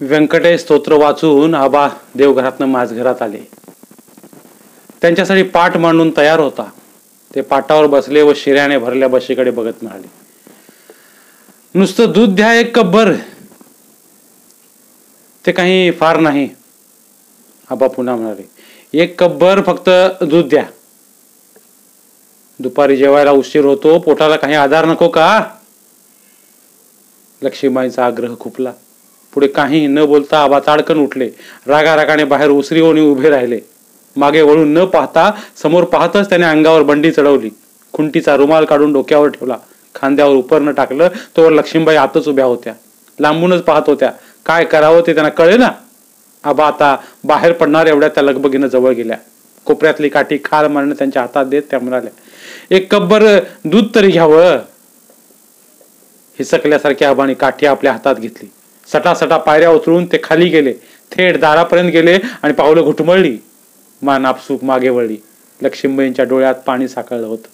व्यंकटेश स्तोत्र वाचून आबा देवघरातनं माझघरात आले. त्यांच्यासाठी पाठ मांडून तयार होता. ते पाटावर बसले व शिऱ्याने भरल्या बशीकडे बघत म्हणाले नुसतं दूध द्या एक कब्बर ते काही फार नाही. आबा पुन्हा म्हणाले एक कब्बर फक्त दूध द्या. दुपारी जेवायला उशीर होतो पोटाला काही आधार नको का? लक्ष्मीबाईंचा आग्रह खुपला. पुढे काही न बोलता आबा ताडकन उठले. रागा रागाने बाहेर उसरी होऊन उभे राहिले. मागे वळून न पाहता समोर पाहतच त्याने अंगावर बंडी चढवली. खुंटीचा रुमाल काढून डोक्यावर ठेवला. खांद्यावर उपरणं टाकलं तोवर लक्ष्मीबाई आतच उभ्या होत्या. लांबूनच पाहत होत्या. काय करावं ते त्यांना कळे ना? आबा आता बाहेर पडणार एवढ्या त्या लगबगीनं जवळ गेल्या. कोपऱ्यातली काठी खाल मारणं त्यांच्या हातात देत त्या म्हणाल्या एक कब्बर दूध तरी घ्यावं. हिसकल्यासारखी आबाने काठी आपल्या हातात घेतली. सटासटा पायऱ्या उतरून ते खाली गेले. थेट दारापर्यंत गेले आणि पावलं घुटमळली. मान आपसूक मागे वळली. लक्ष्मीबाईंच्या डोळ्यात पाणी साकळलं होतं.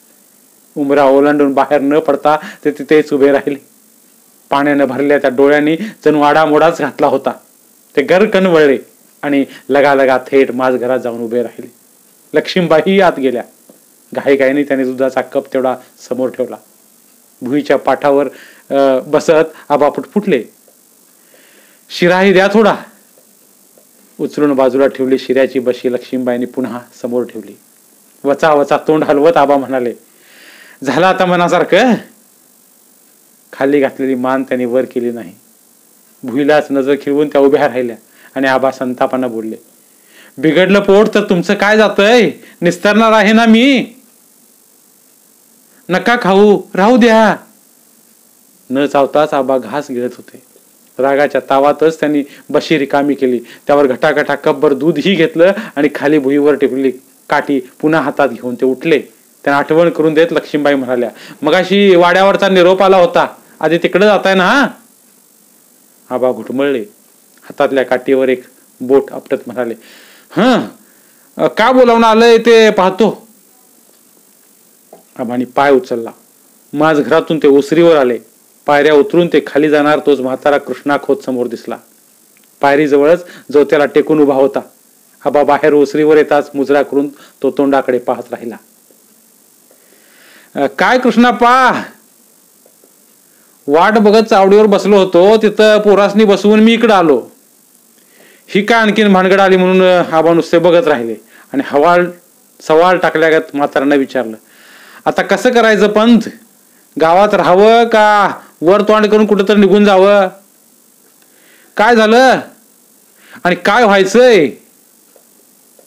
उमरा ओलांडून बाहेर न पडता ते तिथेच उभे राहिले. पाण्यानं भरल्या त्या डोळ्यांनी जणू आडामोडाच घातला होता. ते गरकन वळले आणि लगालगा थेट माझ घरात जाऊन उभे राहिले. लक्ष्मीबाई आत गेल्या. घाईघाईने त्याने दुधाचा कप तेवढा समोर ठेवला. भुईच्या पाठावर बसत आबा फुटफुटले शिराही द्या थोडा. उचलून बाजूला ठेवली शिऱ्याची बशी लक्ष्मीबाईंनी पुन्हा समोर ठेवली. वचा वचा तोंड हलवत आबा म्हणाले झालं आता मनासारखं? खाली घातलेली मान त्यांनी वर केली नाही. भुईलाच नजर खिळवून त्या उभ्या राहिल्या आणि आबा संतापानं बोलले बिघडलं पोट तर तुमचं काय जातंय? निस्तरणार आहे ना मी? नका खाऊ राहू द्या. न चावताच आबा घास गिळत होते. रागाच्या तावातच त्यांनी बशी रिकामी केली. त्यावर घटाघटा कपभर दूधही घेतलं आणि खाली भुईवर टिपली काठी पुन्हा हातात घेऊन ते उठले. त्यांना आठवण करून देत लक्ष्मीबाई म्हणाल्या मगाशी वाड्यावरचा निरोप आला होता. आधी तिकडे जाताय ना हा? आबा घुटमळले. हातातल्या काठीवर एक बोट आपटत म्हणाले ह का बोलावून आलंय ते पाहतो. आबानी पाय उचलला. माझ घरातून ते ओसरीवर आले. पायऱ्या उतरून ते खाली जाणार तोच म्हातारा कृष्णा खोत समोर दिसला. पायरी जवळच जो त्याला टेकून उभा होता. आबा बाहेर ओसरीवर येताच मुजरा करून तो तोंडाकडे पाहत राहिला. काय कृष्णा पा वाट बघत चावडीवर बसलो होतो तिथं पोरासनी बसवून मी इकडं आलो. ही काय आणखीन भानगड आली म्हणून आबा नुसते बघत राहिले. आणि हवाल सवाल टाकल्यागत म्हाताऱ्यांना विचारलं आता कसं करायचं पंथ गावात राहावं का वर तोंड करून कुठंतरी निघून जावं. काय झालं? आणि काय व्हायचंय?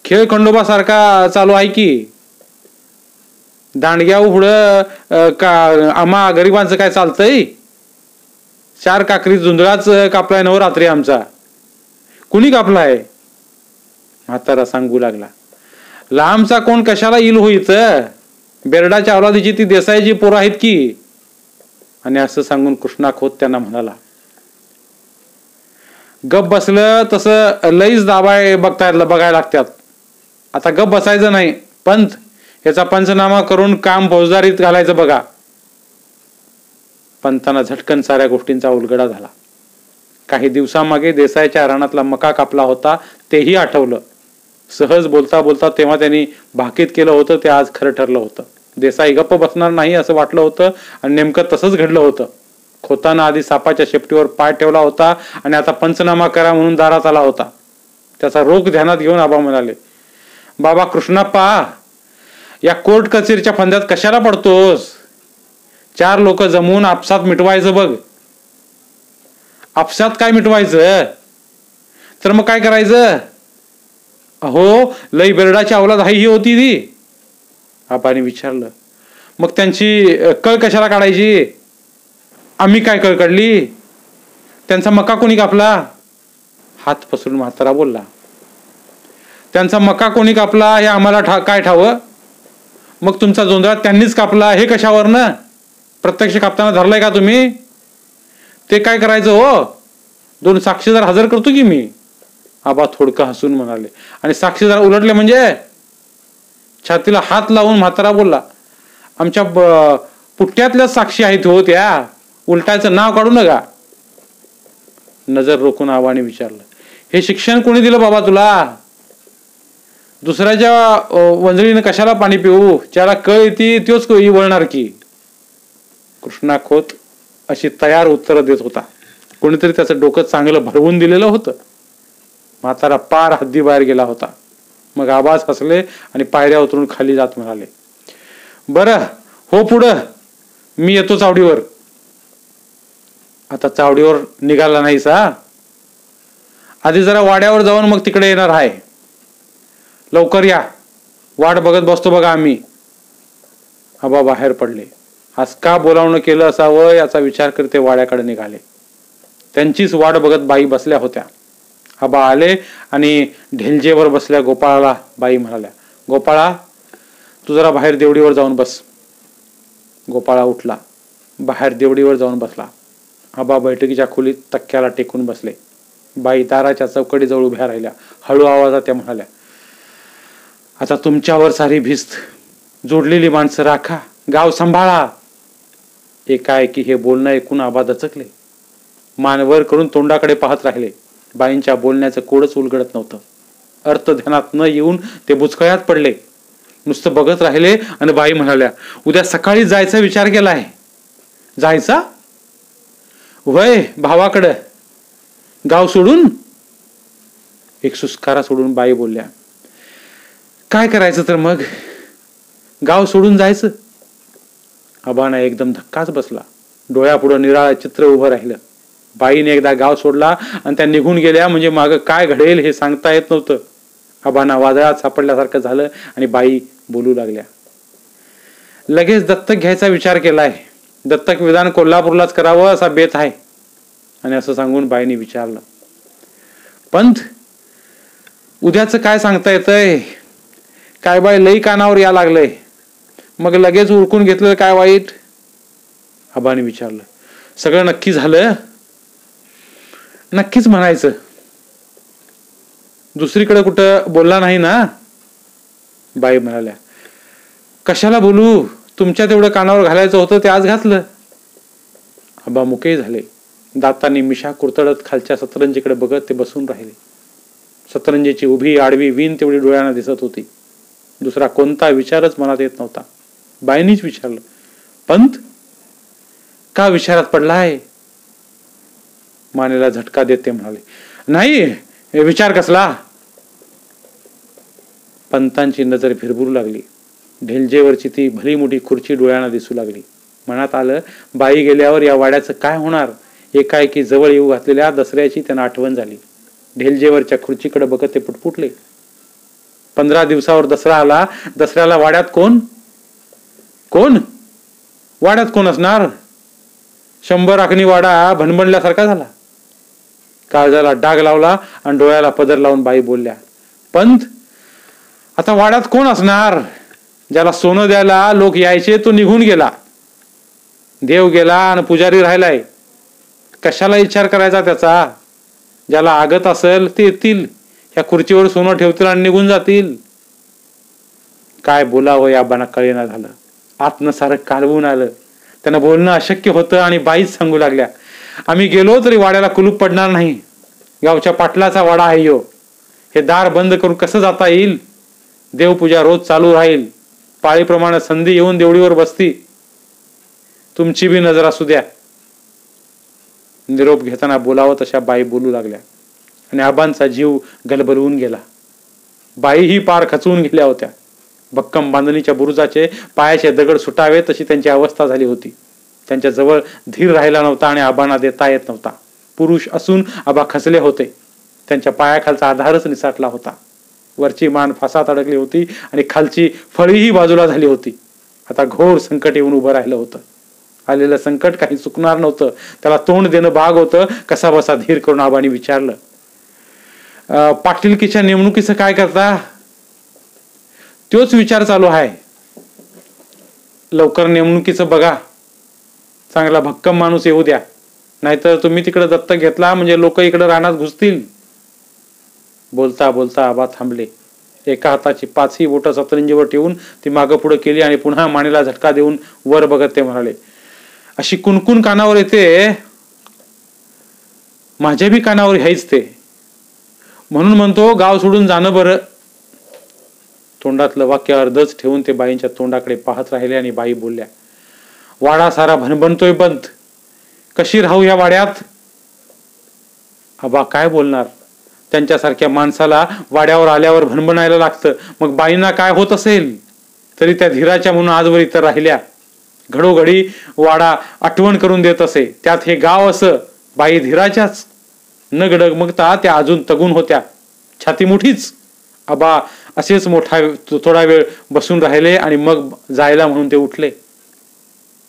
खेळ खंडोबा सारखा चालू आहे की? दांडग्या पुढं का आम्हा गरिबांचं काय चालतंय? चार काकरी झुंजळाच कापलाय नवरात्री आमचा. कुणी कापलाय? म्हातारा सांगू लागला. लांबचा कोण कशाला येईल होईत बेरडाच्या अवलादीची ती देसाईची पोरं आहेत की? आणि असं सांगून कृष्णा खोत त्यांना म्हणाला गप बसलं तसं लईच दाबाय बघता बघायला लागतात आता गप बसायचं नाही पंत याचा पंचनामा करून काम फौजदारीत घालायचं बघा. पंतांना झटकन साऱ्या गोष्टींचा उलगडा झाला. काही दिवसामागे देसाईच्या रानातला मका कापला होता तेही आठवलं. सहज बोलता बोलता तेव्हा त्यांनी भाकीत केलं होतं ते आज खरं ठरलं होतं. देसाई गप्प बसणार नाही असं वाटलं होतं आणि नेमकं तसंच घडलं होतं. खोताना आधी सापाच्या शेपटीवर पाय ठेवला होता आणि आता पंचनामा करा म्हणून दारात आला होता. त्याचा रोग ध्यानात घेऊन आबा म्हणाले बाबा कृष्णाप्पा या कोर्ट कचेरीच्या फंद्यात कशाला पडतोस? चार लोक जमून आपसात मिटवायचं बघ. आपसात काय मिटवायचं? तर मग काय करायचं? अहो लई बेरडाची अवलाद ही होती ती. आबाने विचारलं. मग त्यांची कळ कशाला काढायची? आम्ही काय कळ काढली? त्यांचा मका कोणी कापला? हात पसरून म्हातारा बोलला. त्यांचा मका कोणी कापला हे आम्हाला ठा काय ठावं? मग तुमचा जोंधळा त्यांनीच कापला हे कशावर ना प्रत्यक्ष कापताना धरलाय का तुम्ही? ते काय करायचं हो? दोन साक्षीदार हजर करतो की मी? आबा थोडकं हसून म्हणाले. आणि साक्षीदार उलटले म्हणजे? छातीला हात लावून म्हातारा बोलला आमच्या पुट्ट्यातल्या साक्षी आहेत हो त्या उलटायचं नाव काढू नका. नजर रोखून आव्हाने विचारलं हे शिक्षण कोणी दिलं बाबा तुला? दुसऱ्याच्या वंजळीनं कशाला पाणी पिऊ? ज्याला कळ येते तोच वळणार की. कृष्णा खोत अशी तयार उत्तर देत होता. कोणीतरी त्याचं डोकं चांगलं भरवून दिलेलं होतं. म्हातारा पार हद्दी बाहेर गेला होता. मग आबाज हसले आणि पायऱ्या उतरून खाली जात म्हणाले बर हो पुढं. मी येतो चावडीवर. आता चावडीवर निघाला नाही सा आधी जरा वाड्यावर जाऊन मग तिकडे येणार आहे. लवकर या. वाट बघत बसतो बघा आम्ही. आबा बाहेर पडले. आज का बोलावणं केलं असावं याचा विचार करते वाड्याकडे निघाले. त्यांचीच वाट बघत बाई बसल्या होत्या. आबा आले आणि ढेलजेवर बसल्या गोपाळाला बाई म्हणाल्या गोपाळा तू जरा बाहेर देवडीवर जाऊन बस. गोपाळा उठला बाहेर देवडीवर जाऊन बसला. आबा बैठकीच्या खोलीत तक्क्याला टेकून बसले. बाई दाराच्या चौकडीजवळ उभ्या राहिल्या. हळू आवाजात त्या म्हणाल्या आता तुमच्यावर सारी भिस्त. जोडलेली माणसं राखा. गाव सांभाळा. एकाएकी हे बोलणं ऐकून आबा दचकले. मानवर करून तोंडाकडे पाहत राहिले. बाईंच्या बोलण्याचं कोडच उलगडत नव्हतं. अर्थ ध्यानात न येऊन ते बुचकळ्यात पडले. नुसतं बघत राहिले आणि बाई म्हणाल्या उद्या सकाळी जायचा विचार केला आहे जायचा? वय भावाकडं. गाव सोडून? एक सुस्कारा सोडून बाई बोलल्या काय करायचं तर मग? गाव सोडून जायचं? आबाना एकदम धक्काच बसला. डोळ्यापुढं निराळा चित्र उभं राहिलं. बाईने एकदा गाव सोडला आणि त्या निघून गेल्या. म्हणजे माग काय घडेल हे सांगता येत नव्हतं. आबांना वादळात सापडल्यासारखं झालं आणि बाई बोलू लागल्या. लगेच दत्तक घ्यायचा विचार केलाय. दत्तक विधान कोल्हापूरलाच करावं असा बेत आहे. आणि असं सांगून बाईने विचारलं. पंथ उद्याचं काय सांगता येतंय? काय बाय लई कानावर या लागलंय. मग लगेच उरकून घेतलं काय वाईट? आबाने विचारलं. सगळं नक्की झालं? नक्कीच म्हणायचं. दुसरीकडे कुठं बोलला नाही ना? बाई म्हणाल्या कशाला बोलू? तुमच्या तेवढं कानावर घालायचं होतं ते आज घातलं. आबा मुके झाले. दातांनी मिशा कुरतडत खालच्या सतरंजीकडे बघत ते बसून राहिले. सतरंजीची उभी आडवी विण तेवढी डोळ्यांना दिसत होती. दुसरा कोणता विचारच मनात येत नव्हता. बाईनीच विचारलं पंत का विचारात पडलाय? मानेला झटका देते म्हणाले. नाही विचार कसला? पंतांची नजर फिरबुरू लागली. ढेलजेवरची ती भली मोठी खुर्ची डोळ्यांना दिसू लागली. मनात आलं बाई गेल्यावर या वाड्याचं काय होणार? एकाएकी जवळ येऊ घातलेल्या दसऱ्याची त्यांना आठवण झाली. ढेलजेवरच्या खुर्चीकडे बघत ते पुटपुटले. पंधरा दिवसावर दसरा आला. दसऱ्याला वाड्यात कोण? कोण? वाड्यात कोण असणार? शंभर आखणी वाडा भणभणल्यासारखा झाला. काळजाला डाग लावला आणि डोळ्याला पदर लावून बाई बोलल्या पंत आता वाड्यात कोण असणार? ज्याला सोनं द्यायला लोक यायचे तो निघून गेला. देव गेला आणि पुजारी राहिलाय. कशाला विचार करायचा त्याचा? ज्याला आगत असेल ते येतील. ह्या खुर्चीवर सोनं ठेवतील आणि निघून जातील. काय बोलावं या बाना कळेना झालं आत्मसारं कालवून आलं. त्यांना बोलणं अशक्य होतं आणि बाईच सांगू लागल्या आम्ही गेलो तरी वाड्याला कुलूप पडणार नाही. गावच्या पाटलाचा वाडा आहे यो. हे दार बंद करून कसं जाता येईल? देवपूजा रोज चालू राहील. पाळीप्रमाणे संधी येऊन देवडीवर बसती. तुमची बी नजर असू द्या. निरोप घेताना बोलावं तशा बाई बोलू लागल्या. आणि आबांचा जीव गलबलवून गेला. बाई ही पार खचवून गेल्या होत्या. भक्कम बांधणीच्या बुरुजाचे पायाचे दगड सुटावे तशी त्यांची अवस्था झाली होती. त्यांच्या जवळ धीर राहिला नव्हता आणि आबांना देता येत नव्हता. पुरुष असून आबा खचले होते. त्यांच्या पायाखालचा आधारच निसाटला होता. वरची मान फासात अडकली होती आणि खालची फळीही बाजूला झाली होती. आता घोर संकट येऊन उभं राहिलं होतं. आलेलं संकट काही चुकणार नव्हतं. त्याला तोंड देणं भाग होतं. कसा बसा धीर करून आबानी विचारलं पाटीलकीच्या नेमणुकीचं काय करता? तोच विचार चालू आहे. लवकर नेमणुकीचं बघा. चांगला भक्कम माणूस येऊ द्या. नाहीतर तुम्ही तिकडे दत्तक घेतला म्हणजे लोक इकडे रानात घुसतील. बोलता बोलता आबा थांबले. एका हाताची पाचही बोट सतरंजीवर ठेवून ती मागं पुढे केली आणि पुन्हा मानेला झटका देऊन वर बघत ते म्हणाले अशी कुणकुण कानावर येते? माझ्या बी कानावर ह्याच ते. म्हणून म्हणतो गाव सोडून जाणं बरं. तोंडातलं वाक्य अर्धच ठेवून ते बाईंच्या तोंडाकडे पाहत राहिले आणि बाई बोलल्या वाडा सारा भनभनतोय बंद. कशी राहू या वाड्यात? आबा काय बोलणार? त्यांच्यासारख्या माणसाला वाड्यावर आल्यावर भणभणायला लागतं. मग बाईंना काय होत असेल? तरी त्या धीराच्या म्हणून आजवर इतर राहिल्या. घडोघडी वाडा आठवण करून देत असे. त्यात हे गाव असं. बाई धीराच्याच. न गडगमगता त्या अजून तगून होत्या. छाती मोठीच. आबा असेच मोठा थोडा वेळ बसून राहिले आणि मग जायला म्हणून ते उठले.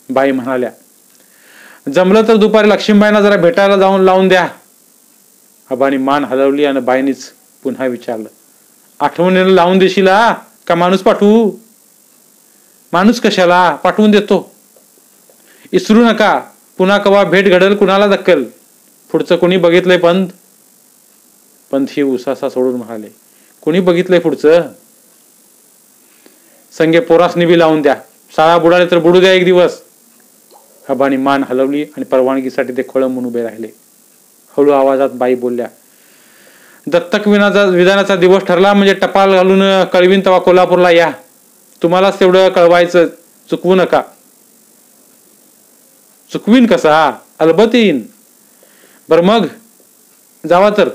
बाई म्हणाल्या जमलं तर दुपारी लक्ष्मीबाईंना जरा भेटायला जाऊन लावून द्या. आबानी मान हलवली आणि बाईनीच पुन्हा विचारलं आठवणीला लावून देशील का माणूस पाठवू? माणूस कशाला? पाठवून देतो. इसरू नका पुन्हा कवा भेट घडल कुणाला दक्कल? पुढचं कोणी बघितलंय पंत? पंत ही उसासा सोडून म्हणाले कोणी बघितलंय पुढचं? संगे पोरासनी बी लावून द्या शाळा बुडाले तर बुडू द्या एक दिवस. आबानी मान हलवली आणि परवानगीसाठी ते म्हणून उभे राहिले. हळू आवाजात बाई बोलल्या दत्तक विनाचा विधानाचा दिवस ठरला म्हणजे टपाल घालून कळवीन तवा कोल्हापूरला या. तुम्हालाच तेवढं कळवायचं चुकवू नका. चुकवीन कसा अलबत येईन. बर मग जावा तर.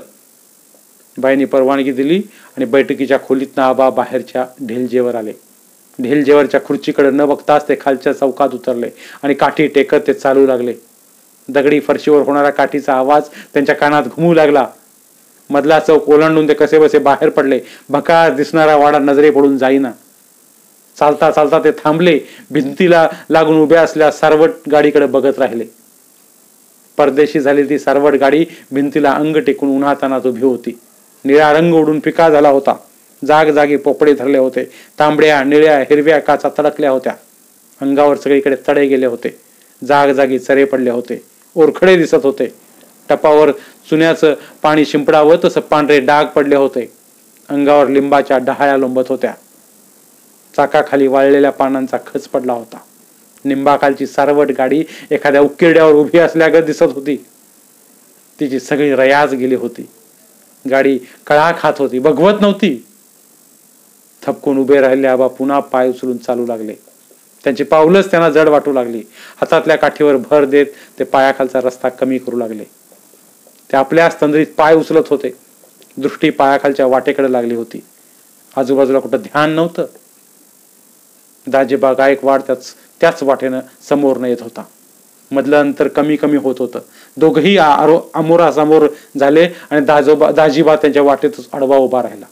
बाईने परवानगी दिली आणि बैठकीच्या खोलीत आबा बाहेरच्या ढेलजेवर आले. ढेलजेवरच्या खुर्चीकडे न बघताच ते खालच्या चौकात उतरले आणि काठी टेकत ते चालू लागले. दगडी फरशीवर होणारा काठीचा आवाज त्यांच्या कानात घुमू लागला. मधला चौक ओलांडून ते कसे बसे बाहेर पडले. भकार दिसणारा वाडा नजरे पडून जाईना. चालता चालता ते थांबले भिंतीला लागून उभ्या असल्या सारवट गाडीकडे बघत राहिले. परदेशी झालेली ती सारवट गाडी भिंतीला अंग टेकून उन्हातानात उभी होती. निळा रंग उडून पिका झाला होता. जाग जागी पोपडे धरले होते. तांबड्या निळ्या हिरव्या काचा तडकल्या होत्या. अंगावर सगळीकडे तडे गेले होते. जाग जागी चरे पडले होते. ओरखडे दिसत होते. टपावर चुन्याचं पाणी शिंपडावं तसं पांढरे डाग पडले होते. अंगावर लिंबाच्या डहाळ्या लोंबत होत्या. चाकाखाली वाळलेल्या पानांचा खच पडला होता. निंबाखालची सारवट गाडी एखाद्या उकिरड्यावर उभी असल्यागत दिसत होती. तिची सगळी रयाज गेली होती. गाडी कळा खात होती. बघवत नव्हती. थपकून उभे राहिले आबा पुन्हा पाय उचलून चालू लागले. त्यांची पावलंच त्यांना जड वाटू लागली. हातातल्या काठीवर भर देत ते पायाखालचा रस्ता कमी करू लागले. ते आपल्या तंद्रीत पाय उचलत होते. दृष्टी पायाखालच्या वाटेकडे लागली होती. आजूबाजूला कुठं ध्यान नव्हतं. दाजीबा गायकवाड त्याच त्याच वाटेनं समोर न येत होता. मधलं अंतर कमी कमी होत होतं. दोघही अमोरासमोर झाले आणि दाजोबा दाजीबा त्यांच्या वाटेतच अडवा उभा राहिला.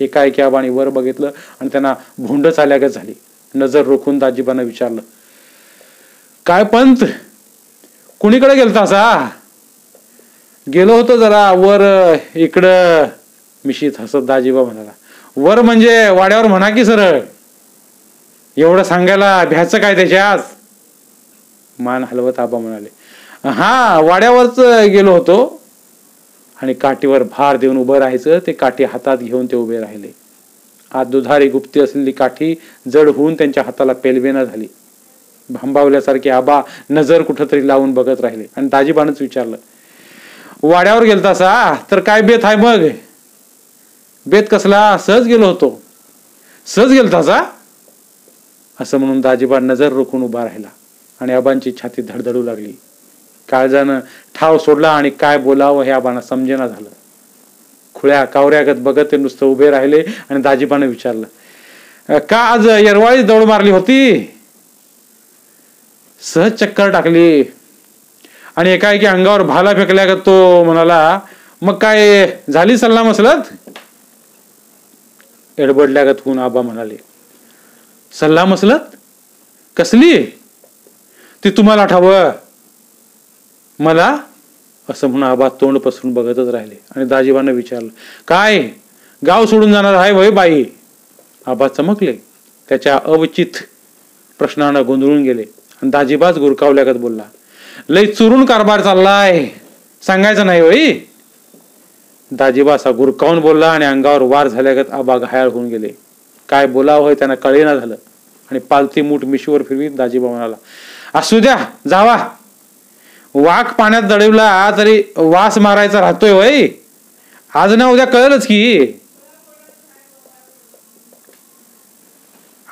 हे काय एकाएकी आणि वर बघितलं आणि त्यांना भोंडच आल्यागत झाली. नजर रोखून दाजीबानं विचारलं काय पंत? कुणीकडे गेलता असा गेलो होतो जरा वर इकडं. मिशीत हसत दाजीबा म्हणाला वर म्हणजे वाड्यावर म्हणा की सरळ. एवढं सांगायला भ्याचं काय त्याच्यात? मान हलवत आबा म्हणाले हा वाड्यावरच गेलो होतो. आणि काठीवर भार देऊन उभं राहायचं ते काठी हातात घेऊन ते उभे राहिले. आज दुधारी गुप्ती असलेली काठी जड होऊन त्यांच्या हाताला पेलवेना झाली. भांबावल्यासारखे आबा नजर कुठंतरी लावून बघत राहिले आणि दाजीबानच विचारलं वाड्यावर गेलतासा तर काय बेत आहे मग? बेत कसला? सहज गेलो होतो. सहज गेलतासा असं म्हणून दाजीबा नजर रोखून उभा राहिला आणि आबांची छाती धडधडू लागली. काळजानं ठाव सोडला आणि काय बोलावं हे आबांना समजेना झालं. खुळ्या कावऱ्यागत बघत ते नुसतं उभे राहिले आणि दाजीबानं विचारलं का आज यरवाळी दौड मारली होती? सहज चक्कर टाकली. आणि एकाएकी अंगावर भाला फेकल्यागत तो म्हणाला मग काय झाली सल्ला मसलत एडबडल्यागत होऊन आबा म्हणाले सल्ला मसलत कसली? ती तुम्हाला ठावं मला असं म्हणून आबा तोंड पसरून बघतच राहिले आणि दाजीबानं विचारलं काय? गाव सोडून जाणार आहे वय बाई? आबा चमकले. त्याच्या अवचित प्रश्नानं गोंधळून गेले आणि दाजीबाच गुरकावल्यागत बोलला लय चुरून कारभार चाललाय. सांगायचं नाही वय. दाजीबा असा गुरकावून बोलला आणि अंगावर वार झाल्यागत आबा घायाळ होऊन गेले. काय बोलावं होय त्यांना कळेना झालं. आणि पालती मूठ मिशीवर फिरवीत दाजीबा म्हणाला असू द्या जावा. वाघ पाण्यात दडवला तरी वास मारायचा राहतोय वय आज ना उद्या कळलंच की.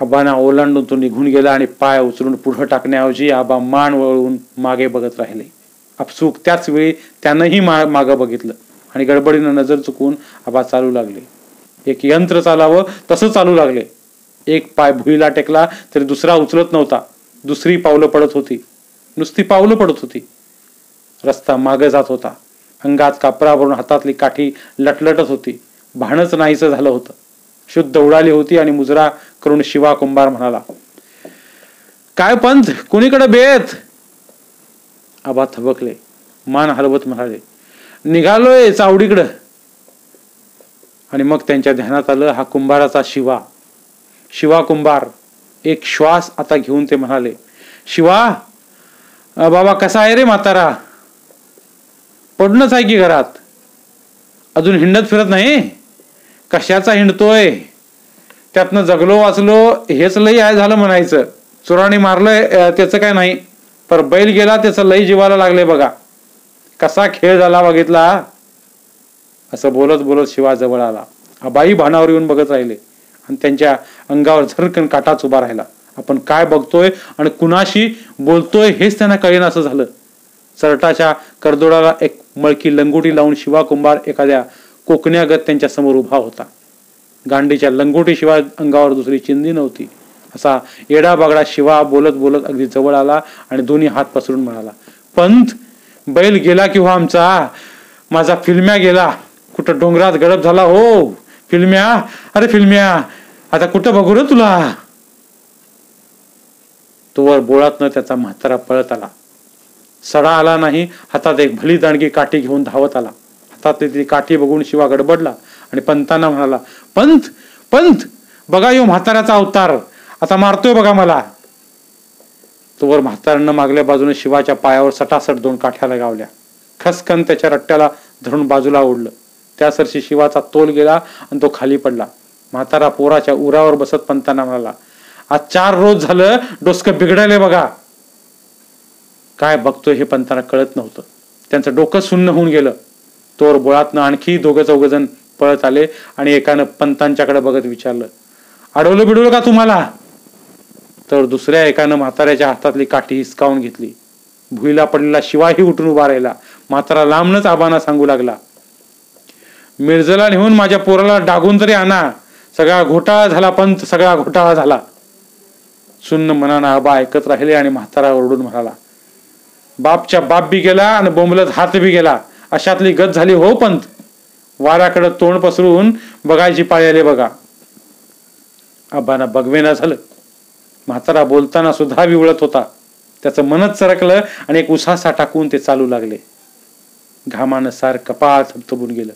आबाना ओलांडून तो निघून गेला आणि पाय उचलून पुढं टाकण्याऐवजी आबा मान वळून मागे बघत राहिले. अपसूक त्याच वेळी त्यानंही मा मागं बघितलं आणि गडबडीनं नजर चुकवून आबा चालू लागले. एक यंत्र चालावं तसं चालू लागले. एक पाय भुईला टेकला तरी दुसरा उचलत नव्हता. दुसरी पावलं पडत होती. नुसती पावलं पडत होती. रस्ता मागे जात होता. अंगात कापरा भरून हातातली काठी लटलटत होती. भाणच नाहीचं झालं होतं. शुद्ध उडाली होती आणि मुजरा करून शिवा कुंभार म्हणाला काय पंथ? कुणीकडे बेत? आबा थबकले. मान हलवत म्हणाले निघालोय चावडीकडं. आणि मग त्यांच्या ध्यानात आलं हा कुंभाराचा शिवा. शिवा कुंभार एक श्वास आता घेऊन ते म्हणाले शिवा बाबा कसा आहे रे म्हातारा? पडूनच आहे की घरात? अजून हिंडत फिरत नाही? कशाचा हिंडतोय? त्यातनं जगलो वाचलो हेच लई आहे झालं म्हणायचं. चुराणी मारलंय त्याचं काय नाही. पर बैल गेला त्याचं लई जीवाला लागले बघा. कसा खेळ झाला बघितला? असं बोलत बोलत शिवा जवळ आला बाई भानावर येऊन बघत राहिले. आणि त्यांच्या अंगावर झरकन काटाच उभा राहिला. आपण काय बघतोय आणि कुणाशी बोलतोय हेच त्यांना कळेन असं झालं. चरटाच्या करदोडाला एक मळकी लंगोटी लावून शिवा कुंभार एखाद्या कोकण्यागत त्यांच्यासमोर उभा होता. गांडीच्या लंगोटीशिवाय अंगावर दुसरी चिंदी नव्हती. असा येडा बागडा शिवा बोलत बोलत अगदी जवळ आला आणि दोन्ही हात पसरून म्हणाला पंत बैल गेला किंवा हो आमचा? माझा फिल्म्या गेला. कुठं डोंगरात गडप झाला हो? फिल्म्या? अरे फिल्म्या आता कुठं बघू रे तुला? तोवर बोळातनं त्याचा म्हातारा पळत आला. सडा आला नाही हातात एक भली दांडगी काठी घेऊन धावत आला. हातातली ती काठी बघून शिवा गडबडला आणि पंतांना म्हणाला पंत पंत बघा यो म्हाताऱ्याचा अवतार. आता मारतोय बघा मला. तोवर म्हाताऱ्यांना मागल्या बाजूने शिवाच्या पायावर सटासट दोन काठ्याला गावल्या खसकन त्याच्या रट्ट्याला धरून बाजूला ओढलं. त्यासरशी शिवाचा तोल गेला आणि तो खाली पडला. म्हातारा पोराच्या उरावर बसत पंतांना म्हणाला आज चार रोज झालं डोसकं बिघडले बघा. काय बघतोय हे पंतांना कळत नव्हतं. त्यांचं डोकं सुन्न होऊन गेलं. तोर बोळातनं आणखी दोघं चौघ जण पळत आले आणि एकानं पंतांच्याकडे बघत विचारलं अडवलं बिडवलं का तुम्हाला? तर दुसऱ्या एकानं म्हाताऱ्याच्या हातातली काठी हिसकावून घेतली. भुईला पडलेला शिवाही उठून उभा राहिला. म्हातारा लांबनच आबांना सांगू लागला मिरजला नेऊन माझ्या पोराला डागून तरी आणा. सगळा घोटाळा झाला पंत सगळा घोटाळा झाला. सुन्न मनानं आबा ऐकत राहिले आणि म्हातारा ओरडून म्हणाला बापच्या बाप बी गेला आणि बोंबलत हात बी गेला. अशातली गत झाली हो पंत वाऱ्याकडे तोंड पसरून बघायची पाळी आले बघा. आबांना बघवेना झालं. म्हातारा बोलताना सुद्धा विवळत होता. त्याचं मनच सरकलं आणि एक उसासा टाकून ते चालू लागले. घामानं सार कपाळ थबथबून गेलं.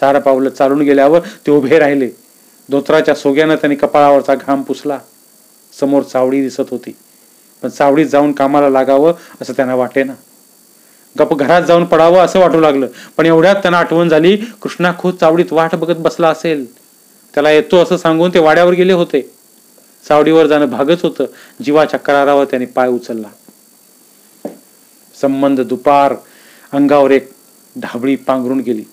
चार पावलं चालून गेल्यावर ते उभे राहिले. धोत्राच्या सोग्यानं त्यांनी कपाळावरचा घाम पुसला. समोर चावडी दिसत होती. पण सावळीत जाऊन कामाला लागावं असं त्यांना वाटे ना गप घरात जाऊन पडावं असं वाटू लागलं. पण एवढ्यात त्यांना आठवण झाली कृष्णा खुद चावडीत वाट बघत बसला असेल. त्याला येतो असं सांगून ते वाड्यावर गेले होते. सावडीवर जाणं भागच होतं. जीवाच्या करारावर त्याने पाय उचलला. संबंध दुपार अंगावर एक ढाबळी पांघरून गेली.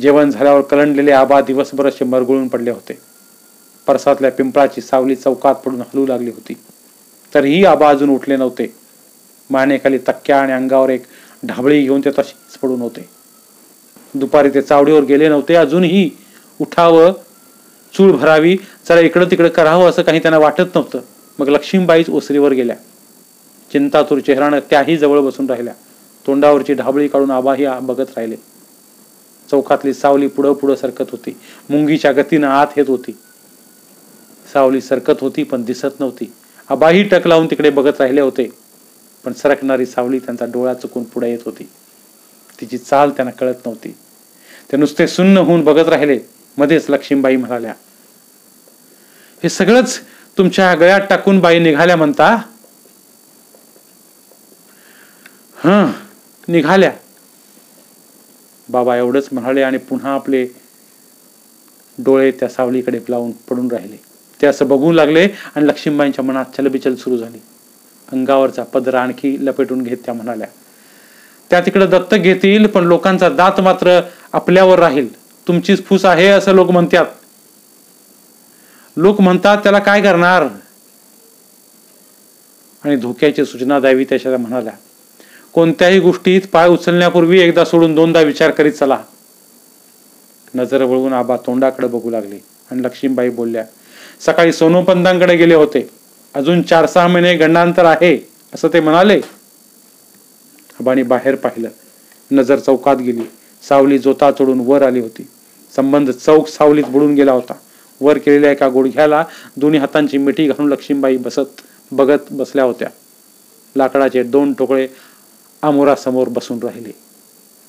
जेवण झाल्यावर कलंडलेले आबा दिवसभर असे मरगळून पडले होते. परसातल्या पिंपळाची सावली चौकात पडून हलू लागली होती. तरीही आबा अजून उठले नव्हते. मानेखाली तक्क्या आणि अंगावर एक ढाबळी घेऊन ते तशीच पडून होते. दुपारी ते चावडीवर गेले नव्हते. अजूनही उठावं चूळ भरावी जरा इकडं तिकडं करावं असं काही त्यांना वाटत नव्हतं. मग लक्ष्मीबाईच ओसरीवर गेल्या. चिंतातूर चेहरानं त्याही जवळ बसून राहिल्या. तोंडावरची ढाबळी काढून आबाही बघत राहिले. चौकातली सावली पुढं पुढं सरकत होती. मुंगीच्या गतीनं आत येत होती. सावली सरकत होती पण दिसत नव्हती. आबाही टक लावून तिकडे बघत राहिले होते. पण सरकणारी सावली त्यांचा डोळा चुकून पुढे येत होती. तिची चाल त्यांना कळत नव्हती. ते नुसते सुन्न होऊन बघत राहिले. मध्येच लक्ष्मीबाई म्हणाल्या हे सगळंच तुमच्या गळ्यात टाकून बाई निघाल्या म्हणता? ह निघाल्या. बाबा एवढंच म्हणाले आणि पुन्हा आपले डोळे त्या सावलीकडे लावून पडून राहिले. ते असं बघू लागले आणि लक्ष्मीबाईंच्या मनात चलबिचल सुरू झाली. अंगावरचा पदर आणखी लपेटून घेत त्या म्हणाल्या त्या तिकडे दत्तक घेतील पण लोकांचा दात मात्र आपल्यावर राहील. तुमचीच फूस आहे असं लोक म्हणतात. लोक म्हणतात त्याला काय करणार? आणि धोक्याची सूचना द्यावी त्याच्या म्हणाल्या कोणत्याही गोष्टीत पाय उचलण्यापूर्वी एकदा सोडून दोनदा विचार करीत चला. नजर वळवून आबा तोंडाकडे बघू लागले आणि लक्ष्मीबाई बोलल्या सकाळी सोनोपंतांकडे गेले होते. अजून चार सहा महिने गंडांतर आहे असं ते म्हणाले. आबाने बाहेर पाहिलं. नजर चौकात गेली. सावली जोता चढून वर आली होती. संबंध चौक सावलीत बुडून गेला होता. वर केलेल्या एका गुडघ्याला दोन्ही हातांची मिठी घालून लक्ष्मीबाई बसत बघत बसल्या होत्या. लाकडाचे दोन टोकळे आमोरासमोर बसून राहिले.